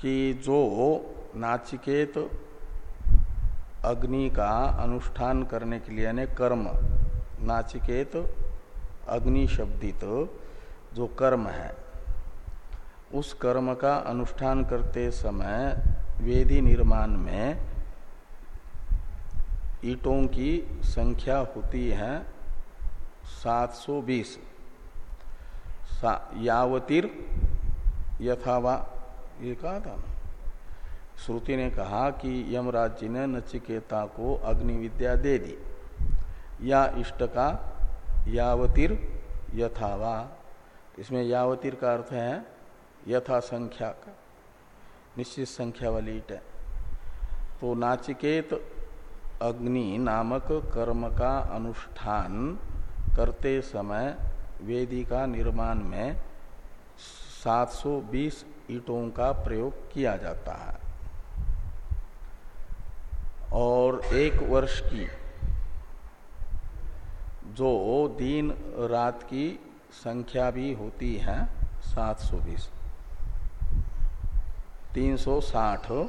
कि जो नाचिकेत अग्नि का अनुष्ठान करने के लिए, यानी कर्म, नाचिकेत अग्नि शब्दित जो कर्म है, उस कर्म का अनुष्ठान करते समय वेदी निर्माण में ईटों की संख्या होती है 720 यावतिर यथावा ये कहा था ना। श्रुति ने कहा कि यमराज जी ने नचिकेता को अग्नि विद्या दे दी। या इष्ट का यावतीर यथावा इसमें यावतीर का अर्थ है यथा संख्या का। निश्चित संख्या वाली ईट है। तो नाचिकेत अग्नि नामक कर्म का अनुष्ठान करते समय वेदिका निर्माण में 720 ईटों का प्रयोग किया जाता है। और एक वर्ष की जो दिन रात की संख्या भी होती है 720 360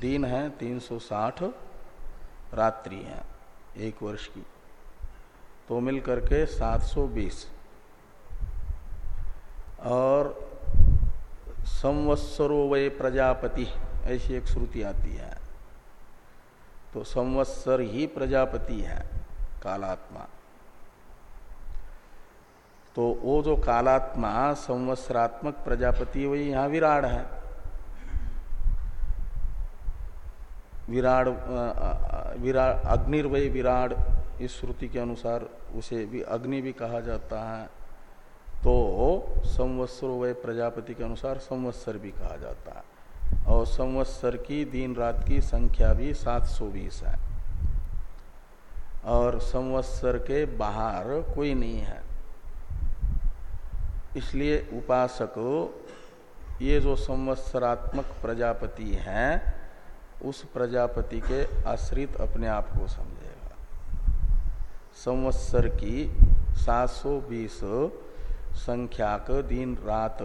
दिन है 360 रात्रि है, एक वर्ष की। तो मिल करके 720 और संवत्सरो वे प्रजापति, ऐसी एक श्रुति आती है। तो संवत्सर ही प्रजापति है, कालात्मा। तो वो जो कालात्मा, संवत्सरात्मक प्रजापति, वही यहाँ विराड है। विराड विराट अग्निर्वय विराड, इस श्रुति के अनुसार उसे भी, अग्नि भी कहा जाता है। तो संवत्सरो वय प्रजापति के अनुसार संवत्सर भी कहा जाता है। और संवत्सर की दिन रात की संख्या भी 720 है। और संवत्सर के बाहर कोई नहीं है। इसलिए उपासक, ये जो संवत्सरात्मक प्रजापति हैं, उस प्रजापति के आश्रित अपने आप को समझेगा। संवत्सर की 720 संख्याक दिन रात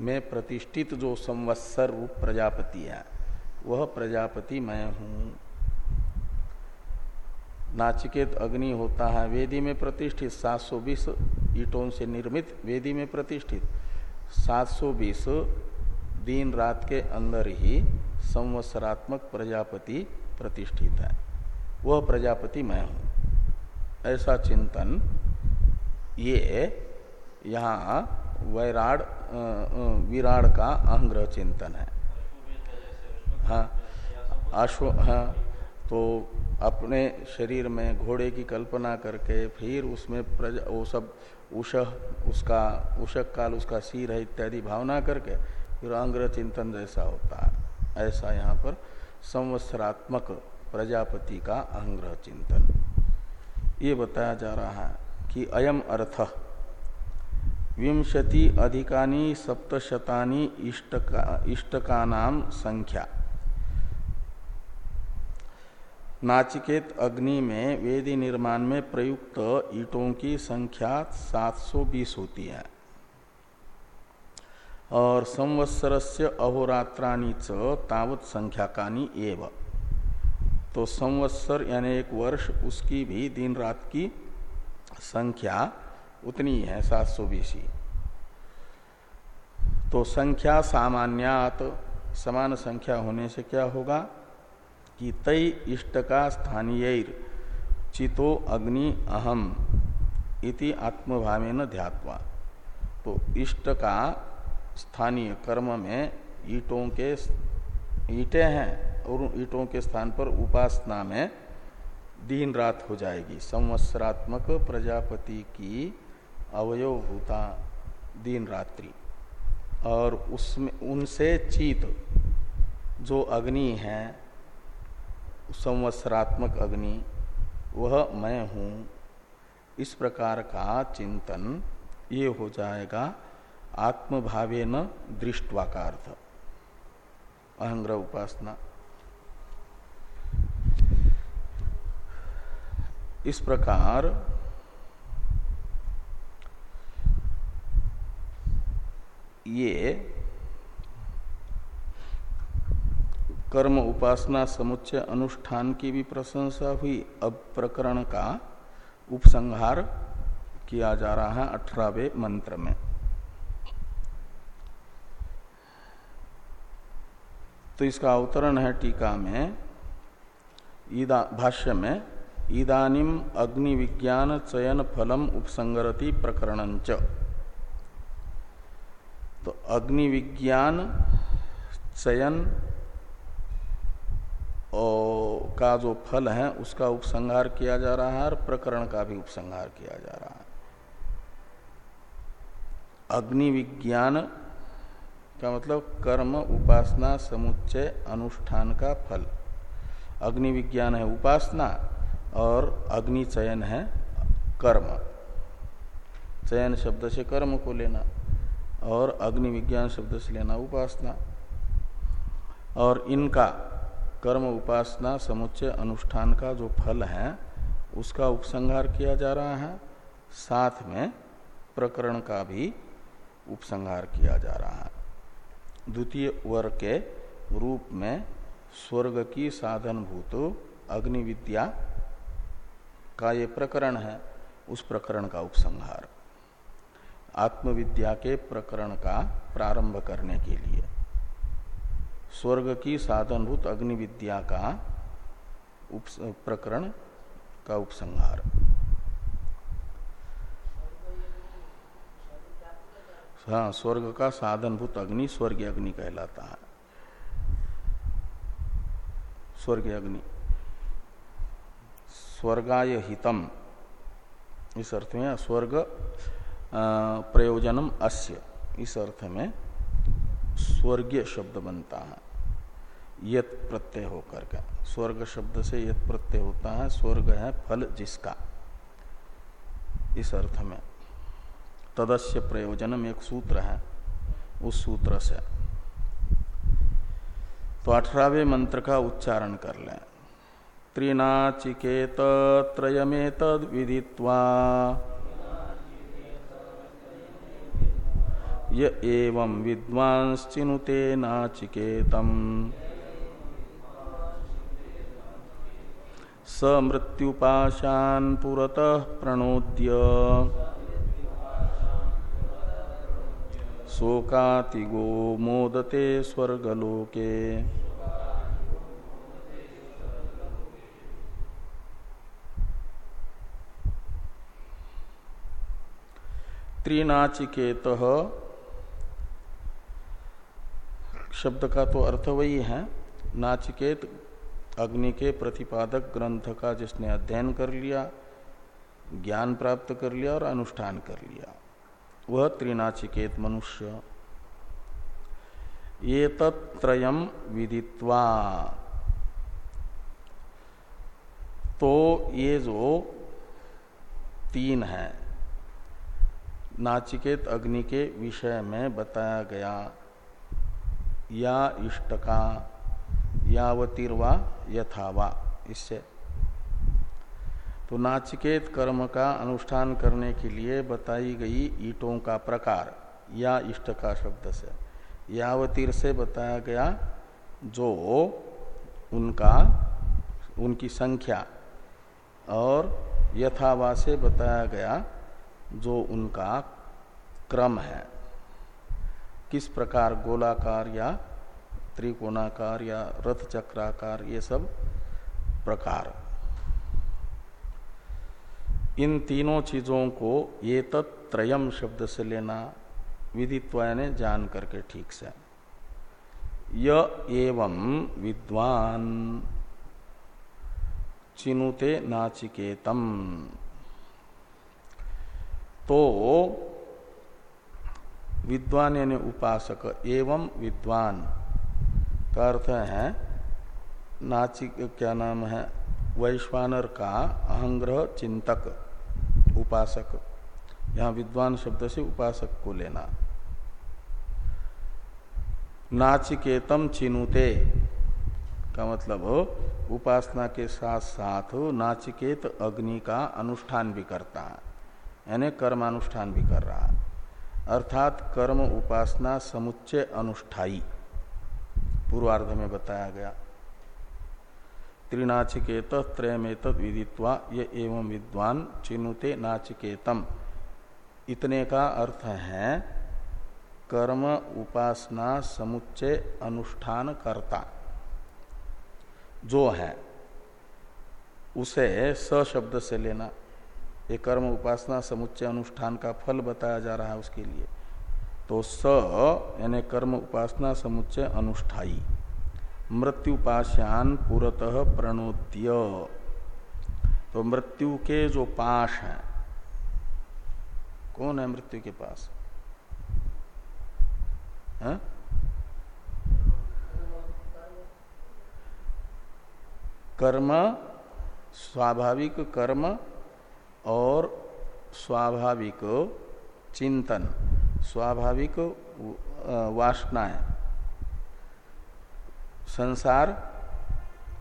में प्रतिष्ठित जो संवत्सर रूप प्रजापति है, वह प्रजापति मैं हूँ। नाचिकेत अग्नि होता है, वेदी में प्रतिष्ठित 720 ईटों से निर्मित वेदी में प्रतिष्ठित। 720 दिन रात के अंदर ही संवत्सरात्मक प्रजापति प्रतिष्ठित है। वह प्रजापति मैं हूँ। ऐसा चिंतन ये यहाँ वैराड विराड का अहंग्रह चिंतन है। हाँ अश्व हाँ तो अपने शरीर में घोड़े की कल्पना करके फिर उसमें प्रजा, वो सब उषह उसका, उषक काल, उसका सिर है इत्यादि भावना करके फिर अंग्र चिंतन जैसा होता है। ऐसा यहाँ पर संवत्सरात्मक प्रजापति का अहंग्रह चिंतन। ये बताया जा रहा है कि अयम अर्थ विंशति अधिकानी सप्तशतानी इष्टका इष्टका नाम संख्या। नाचिकेत अग्नि में वेदी निर्माण में प्रयुक्त ईटों की संख्या 720 होती है। और संवत्सर से अहोरात्राणी च तावत संख्याकानी एव। तो संवत्सर यानी एक वर्ष, उसकी भी दिन रात की संख्या उतनी है सात सौ बीसी तो संख्या सामान्यात, समान संख्या होने से क्या होगा? कि तय इष्ट का स्थानीय चितो अग्नि अहम इति आत्मभावे न ध्यात्वा। तो इष्ट का स्थानीय कर्म में ईटों के ईटे हैं और ईटों के स्थान पर उपासना में दिन रात हो जाएगी। संवत्सरात्मक प्रजापति की अवयवभूता दिन रात्रि। और उसमें, उनसे चीत जो अग्नि है, संवत्सरात्मक अग्नि, वह मैं हूँ। इस प्रकार का चिंतन ये हो जाएगा आत्मभावे न दृष्टवा का अर्थ अहंग्रह उपासना। इस प्रकार ये कर्म उपासना समुच्चय अनुष्ठान की भी प्रशंसा हुई। अब प्रकरण का उपसंहार किया जा रहा है अठारहवें मंत्र में। तो इसका अवतरण है टीका में, ईदा, भाष्य में इदानिम अग्नि विज्ञान चयन फलम उपसंगरति प्रकरण तो अग्नि विज्ञान, चयन का जो फल है, उसका उपसंहार किया जा रहा है और प्रकरण का भी उपसंहार किया जा रहा है। अग्नि विज्ञान का मतलब कर्म, उपासना, समुच्चय, अनुष्ठान का फल। अग्नि विज्ञान है उपासना और अग्नि चयन है कर्म। चयन शब्द से कर्म को लेना। और अग्नि विज्ञान शब्द से लेना उपासना और इनका कर्म उपासना समुच्चय अनुष्ठान का जो फल है, उसका उपसंहार किया जा रहा है। साथ में प्रकरण का भी उपसंहार किया जा रहा है। द्वितीय वर्ग के रूप में स्वर्ग की साधनभूत अग्नि विद्या का ये प्रकरण है, उस प्रकरण का उपसंहार। आत्मविद्या के प्रकरण का प्रारंभ करने के लिए। स्वर्ग की साधनभूत अग्नि विद्या का प्रकरण का उपसंहार। हाँ स्वर्ग का साधनभूत अग्नि स्वर्ग अग्नि कहलाता है। स्वर्ग अग्नि। स्वर्गाय हितम। इस अर्थ में स्वर्ग प्रयोजनम अस्य। इस अर्थ में स्वर्गीय शब्द बनता है। यत प्रत्यय होकर के। स्वर्ग शब्द से यत प्रत्यय होता है, स्वर्ग है फल जिसका। इस अर्थ में तदस्य प्रयोजनम एक सूत्र है, उस सूत्र से। तो अठारहवें मंत्र का उच्चारण कर लें। त्रिनाचिकेत त्रयमेत विदित्वा य एवं विद्वांश्चिनुते नाचिकेतम। स मृत्युपाशान पुरतः प्रणोद्य। शोकातिगो मोदते स्वर्गलोके। त्रिनाचिकेत शब्द का तो अर्थ वही है। नाचिकेत अग्नि के प्रतिपादक ग्रंथ का जिसने अध्ययन कर लिया, ज्ञान प्राप्त कर लिया और अनुष्ठान कर लिया, वह त्रिनाचिकेत मनुष्य। ये तत्रयम विदित्वा। तो ये जो तीन है, नाचिकेत अग्नि के विषय में बताया गया या इष्ट का यावतीर्वा, यथावा, इससे। तो नाचिकेत कर्म का अनुष्ठान करने के लिए बताई गई ईटों का प्रकार, या इष्ट का शब्द से। यावतीर से बताया गया जो उनका, उनकी संख्या, और यथावा से बताया गया जो उनका क्रम है। किस प्रकार गोलाकार या त्रिकोणाकार या रथ चक्राकार ये सब प्रकार। इन तीनों चीज़ों को ये त्रयम शब्द से लेना विदित्वा ने जान करके ठीक से। य एवं विद्वान चिनुते नाचिकेतम। तो विद्वान यानी उपासक एवं विद्वान। का अर्थ है, नाचिक, क्या नाम है, वैश्वानर का अहंग्रह चिंतक, उपासक। यहाँ विद्वान शब्द से उपासक को लेना। नाचिकेतम चिनुते, का मतलब हो, उपासना के साथ साथ नाचिकेत अग्नि का अनुष्ठान भी करता है, यानी कर्मानुष्ठान भी कर रहा है। अर्थात कर्म उपासना समुच्चय अनुष्ठाई पूर्वार्ध में बताया गया। त्रिनाचिकेत त्रयमेत विदित्वा ये एवं विद्वान चिनुते नाचिकेतम। इतने का अर्थ है, कर्म उपासना समुच्चय अनुष्ठान करता। जो है, उसे स शब्द से लेना। ये कर्म उपासना समुच्चय अनुष्ठान का फल बताया जा रहा है उसके लिए तो स, यानी कर्म उपासना समुच्चय अनुष्ठाई मृत्युपाश्यान पुरतः प्रणोद्य तो मृत्यु के जो पाश हैं, कौन है मृत्यु के पास? हाँ? कर्म, स्वाभाविक कर्म और स्वाभाविक चिंतन, स्वाभाविक वासनाएँ। संसार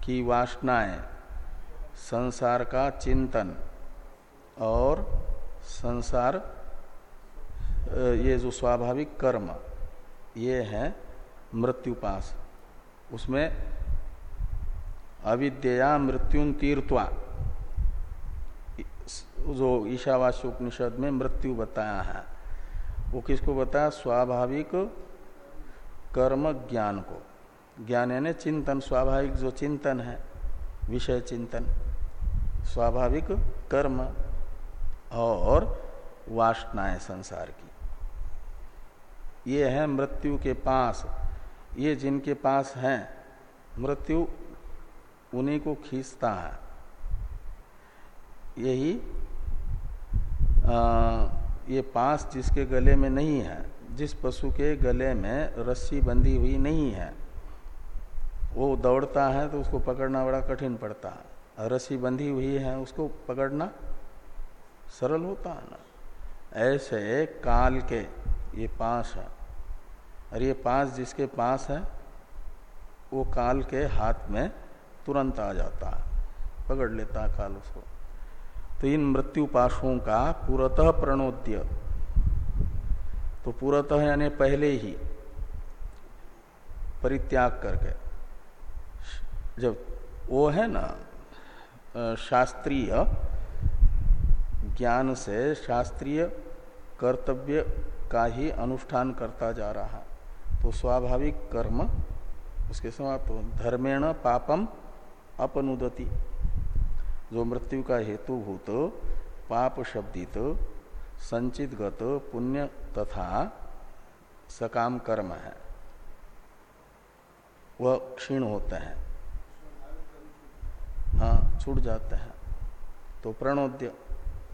की वासनाएँ, संसार का चिंतन और संसार ये जो स्वाभाविक कर्म, ये है मृत्युपास। उसमें अविद्या मृत्यु तीर्थवा जो ईशावास्य उपनिषद में मृत्यु बताया है, वो किसको बताया? स्वाभाविक कर्म ज्ञान को। ज्ञान यानी चिंतन, स्वाभाविक जो चिंतन है, विषय चिंतन, स्वाभाविक कर्म और वासनाएँ संसार की। ये है मृत्यु के पास। ये जिनके पास है, मृत्यु उन्हीं को खींचता है। यही ये पास जिसके गले में नहीं है, जिस पशु के गले में रस्सी बंधी हुई नहीं है, वो दौड़ता है तो उसको पकड़ना बड़ा कठिन पड़ता है। रस्सी बंधी हुई है, उसको पकड़ना सरल होता है ना। ऐसे काल के ये पास है। और ये पास जिसके पास है, वो काल के हाथ में तुरंत आ जाता है। पकड़ लेता है काल उसको। तो इन मृत्यु पाशों का पूरतः प्रणोद्य। तो पूरतः यानी पहले ही परित्याग करके। जब वो है ना शास्त्रीय ज्ञान से शास्त्रीय कर्तव्य का ही अनुष्ठान करता जा रहा तो स्वाभाविक कर्म उसके समाप्त धर्मेण पापम अपनुदति। जो मृत्यु का हेतु भूत पाप शब्दित संचित गत पुण्य तथा सकाम कर्म है। वह क्षीण होते हैं। हाँ छूट जाते हैं। तो प्रणोद्य,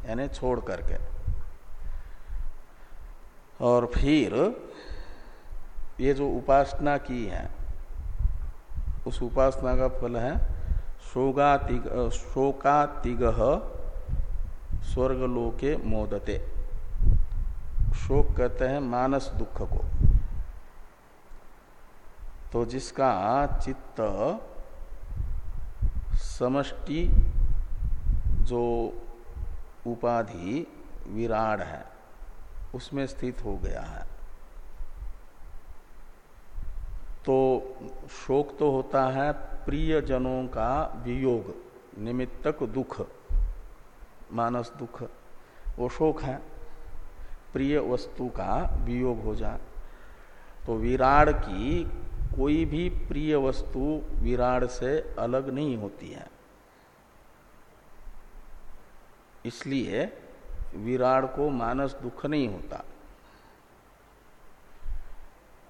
यानी छोड़ करके। और फिर, ये जो उपासना की है, उस उपासना का फल है शोकातिग शोकातिग स्वर्गलोके मोदते। शोक कहते हैं मानस दुख को। तो जिसका चित्त समष्टि जो उपाधि विराड है, उसमें स्थित हो गया है। तो शोक तो होता है प्रिय जनों का वियोग, निमित्तक दुख, मानस दुख, वो शोक है। प्रिय वस्तु का वियोग हो जाए तो विराड की कोई भी प्रिय वस्तु विराड से अलग नहीं होती है। इसलिए विराड को मानस दुख नहीं होता।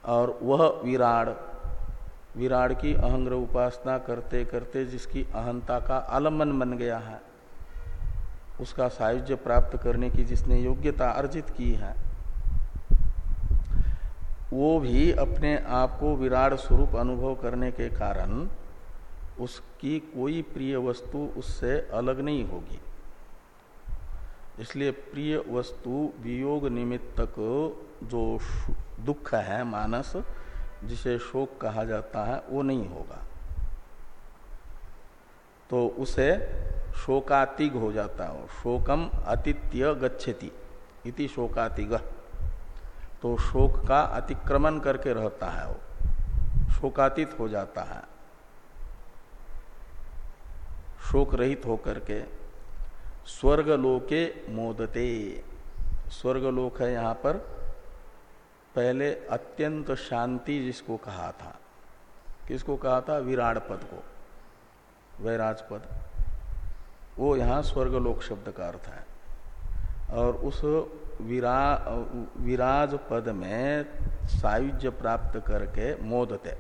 और वह विराड विराड की अहंग्र उपासना करते करते जिसकी अहंता का आलंबन बन गया है, उसका सायुज्य प्राप्त करने की जिसने योग्यता अर्जित की है, वो भी अपने आप को विराट स्वरूप अनुभव करने के कारण उसकी कोई प्रिय वस्तु उससे अलग नहीं होगी। इसलिए प्रिय वस्तु वियोग निमित्तक जो दुख है, मानस जिसे शोक कहा जाता है, वो नहीं होगा। तो उसे शोकातिग हो जाता है। शोकम अतिथ्य गच्छति इति शोकातिग। तो शोक का अतिक्रमण करके रहता है वो। शोकातीत हो जाता है। शोक रहित होकर के स्वर्गलोके मोदते। स्वर्गलोक है यहाँ पर। पहले अत्यंत शांति जिसको कहा था, किसको कहा था? विराट पद को। वैराज पद वो यहाँ स्वर्गलोक शब्द का अर्थ है। और उस विरा, विराज पद में सायुज्य प्राप्त करके मोदते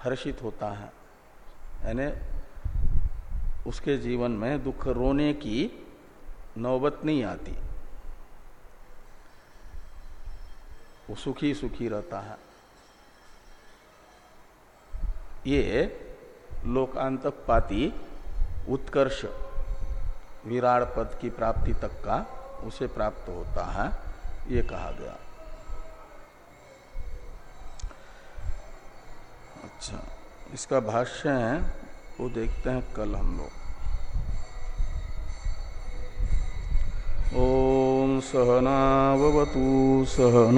हर्षित होता है। यानी उसके जीवन में दुख रोने की नौबत नहीं आती। वो सुखी सुखी रहता है। ये लोकांतक पाती उत्कर्ष विराट पद की प्राप्ति तक का उसे प्राप्त होता है, ये कहा गया। अच्छा इसका भाष्य है, वो देखते हैं कल हम लोग। ओम सहनावतु सहना